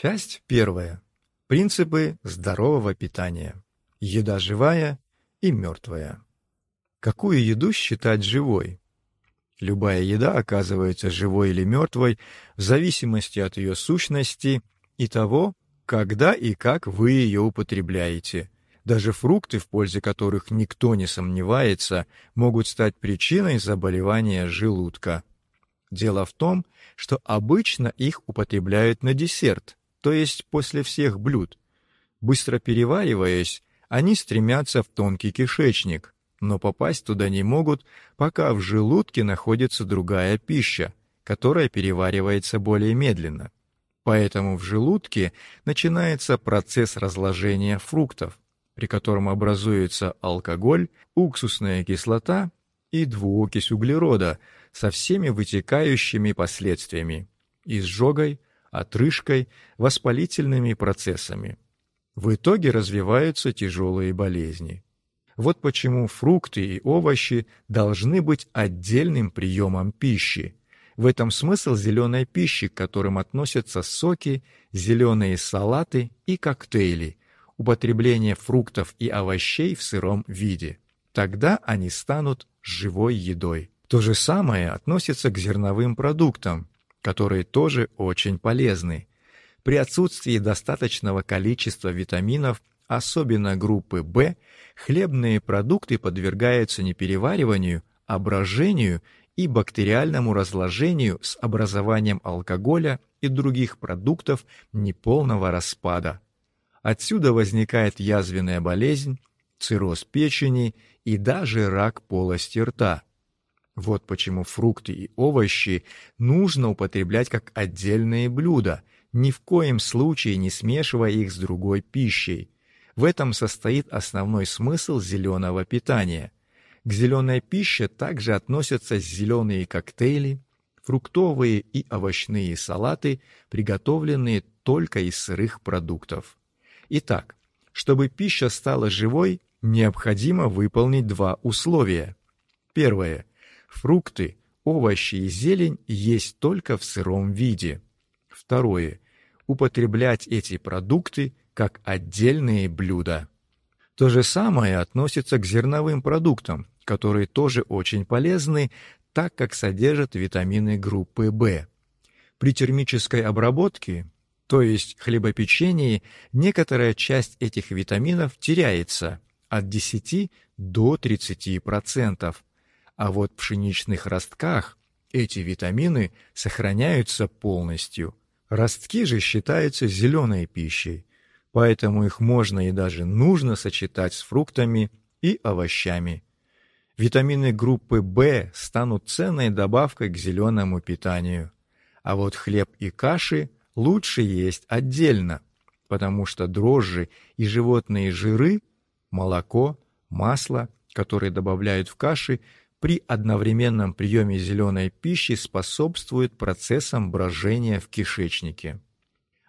Часть первая. Принципы здорового питания. Еда живая и мертвая. Какую еду считать живой? Любая еда оказывается живой или мертвой в зависимости от ее сущности и того, когда и как вы ее употребляете. Даже фрукты, в пользе которых никто не сомневается, могут стать причиной заболевания желудка. Дело в том, что обычно их употребляют на десерт, то есть после всех блюд. Быстро перевариваясь, они стремятся в тонкий кишечник, но попасть туда не могут, пока в желудке находится другая пища, которая переваривается более медленно. Поэтому в желудке начинается процесс разложения фруктов, при котором образуется алкоголь, уксусная кислота и двуокись углерода со всеми вытекающими последствиями – изжогой, отрыжкой, воспалительными процессами. В итоге развиваются тяжелые болезни. Вот почему фрукты и овощи должны быть отдельным приемом пищи. В этом смысл зеленой пищи, к которым относятся соки, зеленые салаты и коктейли, употребление фруктов и овощей в сыром виде. Тогда они станут живой едой. То же самое относится к зерновым продуктам, которые тоже очень полезны. При отсутствии достаточного количества витаминов, особенно группы В, хлебные продукты подвергаются не перевариванию, а брожению и бактериальному разложению с образованием алкоголя и других продуктов неполного распада. Отсюда возникает язвенная болезнь, цирроз печени и даже рак полости рта – вот почему фрукты и овощи нужно употреблять как отдельные блюда, ни в коем случае не смешивая их с другой пищей. В этом состоит основной смысл зеленого питания. К зеленой пище также относятся зеленые коктейли, фруктовые и овощные салаты, приготовленные только из сырых продуктов. Итак, чтобы пища стала живой, необходимо выполнить два условия. Первое Фрукты, овощи и зелень есть только в сыром виде. Второе. Употреблять эти продукты как отдельные блюда. То же самое относится к зерновым продуктам, которые тоже очень полезны, так как содержат витамины группы В. При термической обработке, то есть хлебопечении, некоторая часть этих витаминов теряется от 10 до 30%, а вот в пшеничных ростках эти витамины сохраняются полностью. Ростки же считаются зеленой пищей, поэтому их можно и даже нужно сочетать с фруктами и овощами. Витамины группы В станут ценной добавкой к зеленому питанию. А вот хлеб и каши лучше есть отдельно, потому что дрожжи и животные жиры, молоко, масло, которые добавляют в каши, при одновременном приеме зеленой пищи способствует процессам брожения в кишечнике.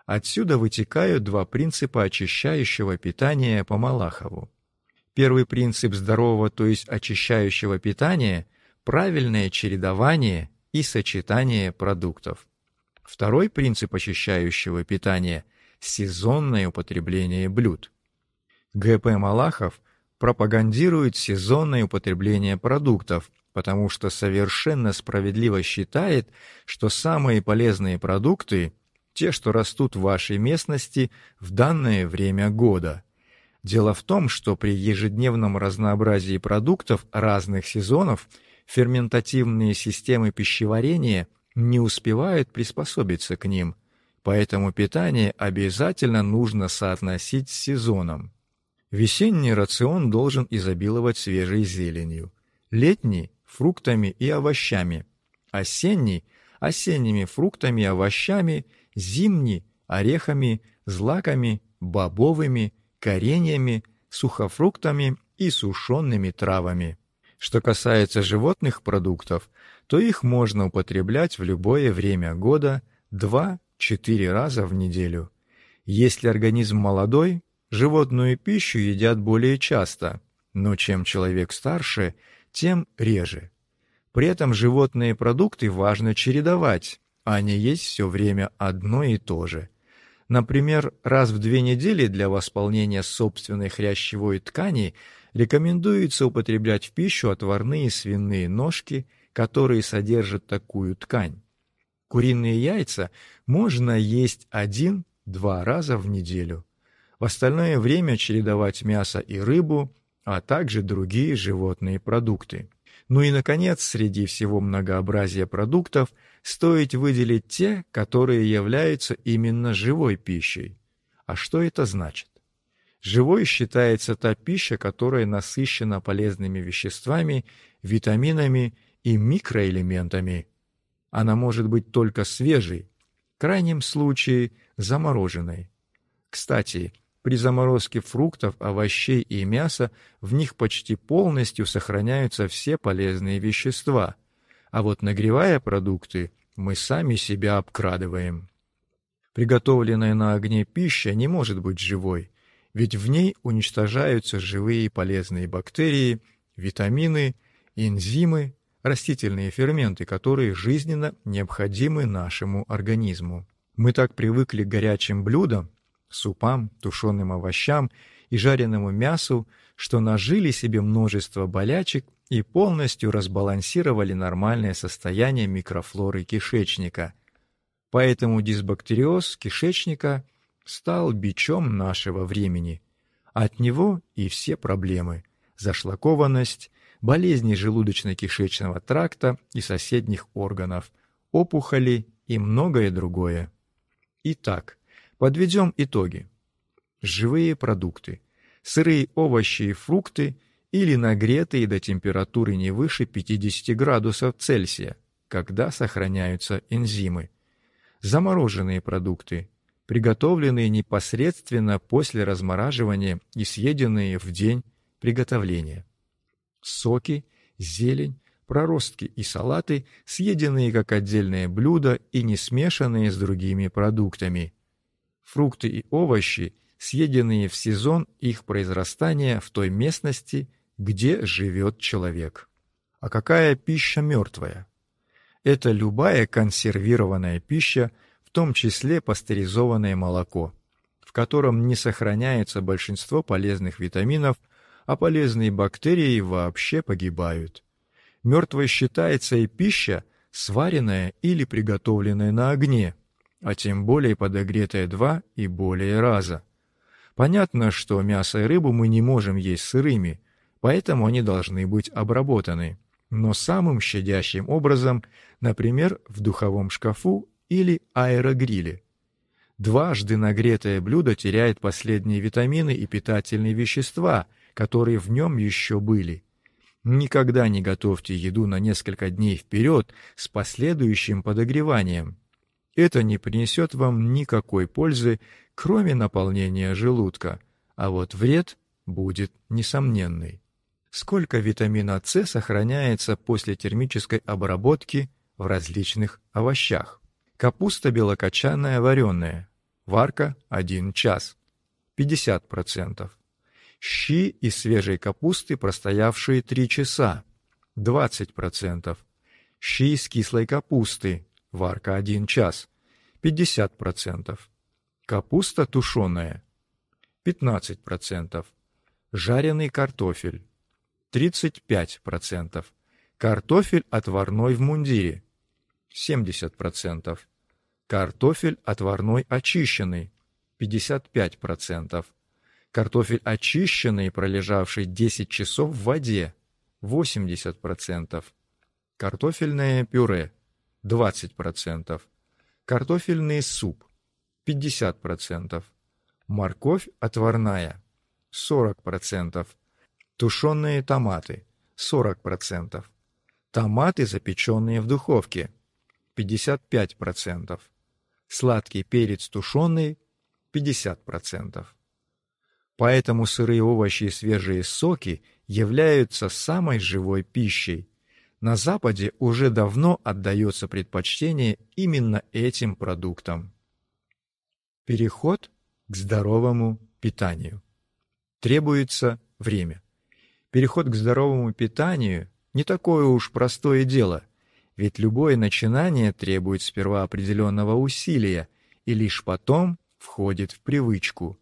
Отсюда вытекают два принципа очищающего питания по Малахову. Первый принцип здорового, то есть очищающего питания – правильное чередование и сочетание продуктов. Второй принцип очищающего питания – сезонное употребление блюд. Г.П. Малахов пропагандирует сезонное употребление продуктов, потому что совершенно справедливо считает, что самые полезные продукты – те, что растут в вашей местности в данное время года. Дело в том, что при ежедневном разнообразии продуктов разных сезонов ферментативные системы пищеварения не успевают приспособиться к ним, поэтому питание обязательно нужно соотносить с сезоном. Весенний рацион должен изобиловать свежей зеленью, летний – фруктами и овощами, осенний – осенними фруктами и овощами, зимний – орехами, злаками, бобовыми, кореньями, сухофруктами и сушеными травами. Что касается животных продуктов, то их можно употреблять в любое время года 2-4 раза в неделю. Если организм молодой, Животную пищу едят более часто, но чем человек старше, тем реже. При этом животные продукты важно чередовать, а не есть все время одно и то же. Например, раз в две недели для восполнения собственной хрящевой ткани рекомендуется употреблять в пищу отварные свиные ножки, которые содержат такую ткань. Куриные яйца можно есть один-два раза в неделю. В остальное время чередовать мясо и рыбу, а также другие животные продукты. Ну и, наконец, среди всего многообразия продуктов стоит выделить те, которые являются именно живой пищей. А что это значит? Живой считается та пища, которая насыщена полезными веществами, витаминами и микроэлементами. Она может быть только свежей, в крайнем случае замороженной. Кстати, при заморозке фруктов, овощей и мяса в них почти полностью сохраняются все полезные вещества, а вот нагревая продукты, мы сами себя обкрадываем. Приготовленная на огне пища не может быть живой, ведь в ней уничтожаются живые полезные бактерии, витамины, энзимы, растительные ферменты, которые жизненно необходимы нашему организму. Мы так привыкли к горячим блюдам, супам, тушеным овощам и жареному мясу, что нажили себе множество болячек и полностью разбалансировали нормальное состояние микрофлоры кишечника. Поэтому дисбактериоз кишечника стал бичом нашего времени. От него и все проблемы – зашлакованность, болезни желудочно-кишечного тракта и соседних органов, опухоли и многое другое. Итак, Подведем итоги. Живые продукты, сырые овощи и фрукты или нагретые до температуры не выше 50 градусов Цельсия, когда сохраняются энзимы. Замороженные продукты, приготовленные непосредственно после размораживания и съеденные в день приготовления. Соки, зелень, проростки и салаты, съеденные как отдельное блюдо и не смешанные с другими продуктами фрукты и овощи, съеденные в сезон их произрастания в той местности, где живет человек. А какая пища мертвая? Это любая консервированная пища, в том числе пастеризованное молоко, в котором не сохраняется большинство полезных витаминов, а полезные бактерии вообще погибают. Мертвой считается и пища, сваренная или приготовленная на огне, а тем более подогретое два и более раза. Понятно, что мясо и рыбу мы не можем есть сырыми, поэтому они должны быть обработаны, но самым щадящим образом, например, в духовом шкафу или аэрогриле. Дважды нагретое блюдо теряет последние витамины и питательные вещества, которые в нем еще были. Никогда не готовьте еду на несколько дней вперед с последующим подогреванием это не принесет вам никакой пользы, кроме наполнения желудка, а вот вред будет несомненный. Сколько витамина С сохраняется после термической обработки в различных овощах? Капуста белокочанная вареная, варка 1 час, 50%. Щи из свежей капусты, простоявшие 3 часа, 20%. Щи из кислой капусты, варка 1 час, 50%. Капуста тушеная 15%. Жареный картофель 35%. Картофель отварной в мундире 70%. Картофель отварной очищенный 55%. Картофель очищенный, пролежавший 10 часов в воде 80%. Картофельное пюре 20%. Картофельный суп 50%. Морковь отварная 40%. Тушеные томаты 40%. Томаты, запеченные в духовке 55%. Сладкий перец тушеный 50%. Поэтому сырые овощи и свежие соки являются самой живой пищей, на Западе уже давно отдается предпочтение именно этим продуктам. Переход к здоровому питанию. Требуется время. Переход к здоровому питанию не такое уж простое дело, ведь любое начинание требует сперва определенного усилия и лишь потом входит в привычку.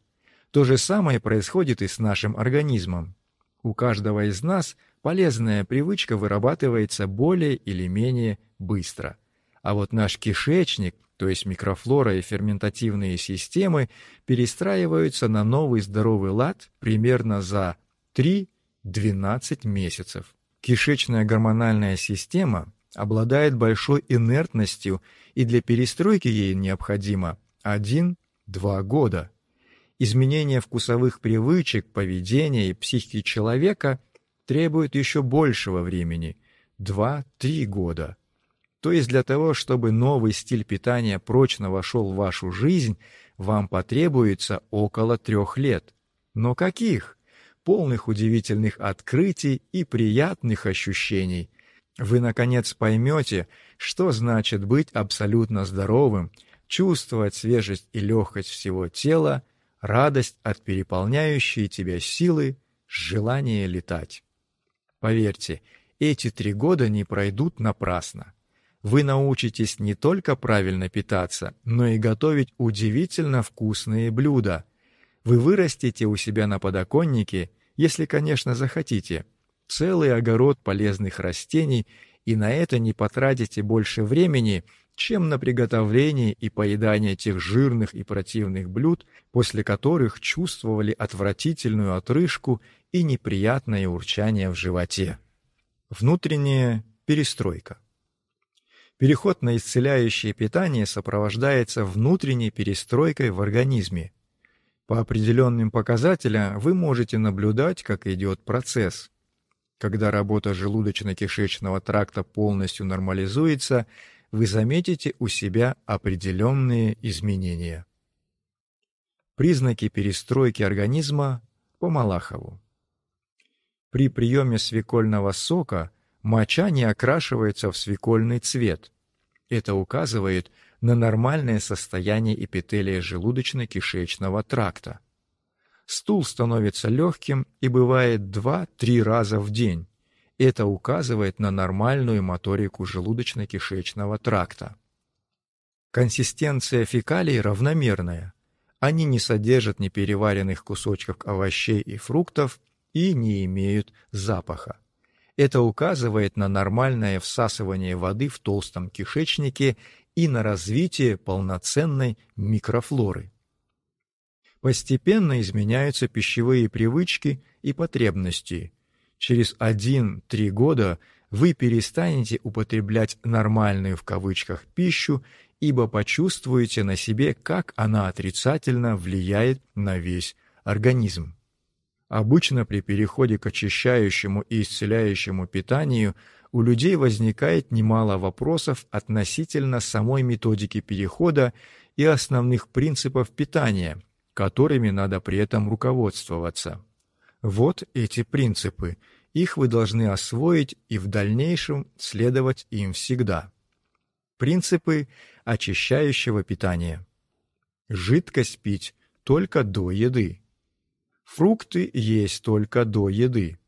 То же самое происходит и с нашим организмом. У каждого из нас полезная привычка вырабатывается более или менее быстро. А вот наш кишечник, то есть микрофлора и ферментативные системы, перестраиваются на новый здоровый лад примерно за 3-12 месяцев. Кишечная гормональная система обладает большой инертностью, и для перестройки ей необходимо 1-2 года. Изменение вкусовых привычек, поведения и психики человека требует еще большего времени – 2-3 года. То есть для того, чтобы новый стиль питания прочно вошел в вашу жизнь, вам потребуется около трех лет. Но каких? Полных удивительных открытий и приятных ощущений. Вы, наконец, поймете, что значит быть абсолютно здоровым, чувствовать свежесть и легкость всего тела, радость от переполняющей тебя силы, желание летать. Поверьте, эти три года не пройдут напрасно. Вы научитесь не только правильно питаться, но и готовить удивительно вкусные блюда. Вы вырастите у себя на подоконнике, если, конечно, захотите, целый огород полезных растений и на это не потратите больше времени, чем на приготовление и поедание тех жирных и противных блюд, после которых чувствовали отвратительную отрыжку и неприятное урчание в животе. Внутренняя перестройка. Переход на исцеляющее питание сопровождается внутренней перестройкой в организме. По определенным показателям вы можете наблюдать, как идет процесс. Когда работа желудочно-кишечного тракта полностью нормализуется – вы заметите у себя определенные изменения. Признаки перестройки организма по Малахову. При приеме свекольного сока моча не окрашивается в свекольный цвет. Это указывает на нормальное состояние эпителия желудочно-кишечного тракта. Стул становится легким и бывает 2-3 раза в день. Это указывает на нормальную моторику желудочно-кишечного тракта. Консистенция фекалий равномерная. Они не содержат непереваренных кусочков овощей и фруктов и не имеют запаха. Это указывает на нормальное всасывание воды в толстом кишечнике и на развитие полноценной микрофлоры. Постепенно изменяются пищевые привычки и потребности, через 1-3 года вы перестанете употреблять «нормальную» в кавычках пищу, ибо почувствуете на себе, как она отрицательно влияет на весь организм. Обычно при переходе к очищающему и исцеляющему питанию у людей возникает немало вопросов относительно самой методики перехода и основных принципов питания, которыми надо при этом руководствоваться. Вот эти принципы. Их вы должны освоить и в дальнейшем следовать им всегда. Принципы очищающего питания. Жидкость пить только до еды. Фрукты есть только до еды.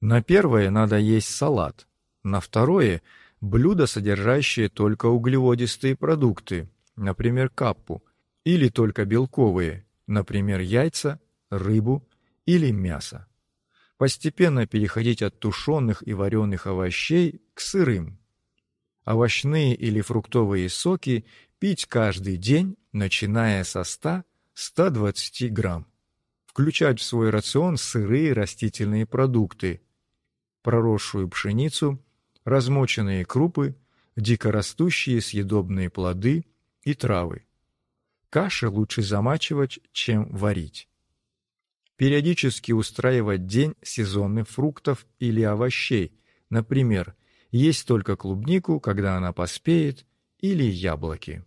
На первое надо есть салат. На второе – блюда, содержащие только углеводистые продукты, например, каппу, или только белковые, например, яйца, рыбу или мясо. Постепенно переходить от тушеных и вареных овощей к сырым. Овощные или фруктовые соки пить каждый день, начиная со 100-120 грамм. Включать в свой рацион сырые растительные продукты, проросшую пшеницу, размоченные крупы, дикорастущие съедобные плоды и травы. Каши лучше замачивать, чем варить периодически устраивать день сезонных фруктов или овощей, например, есть только клубнику, когда она поспеет, или яблоки.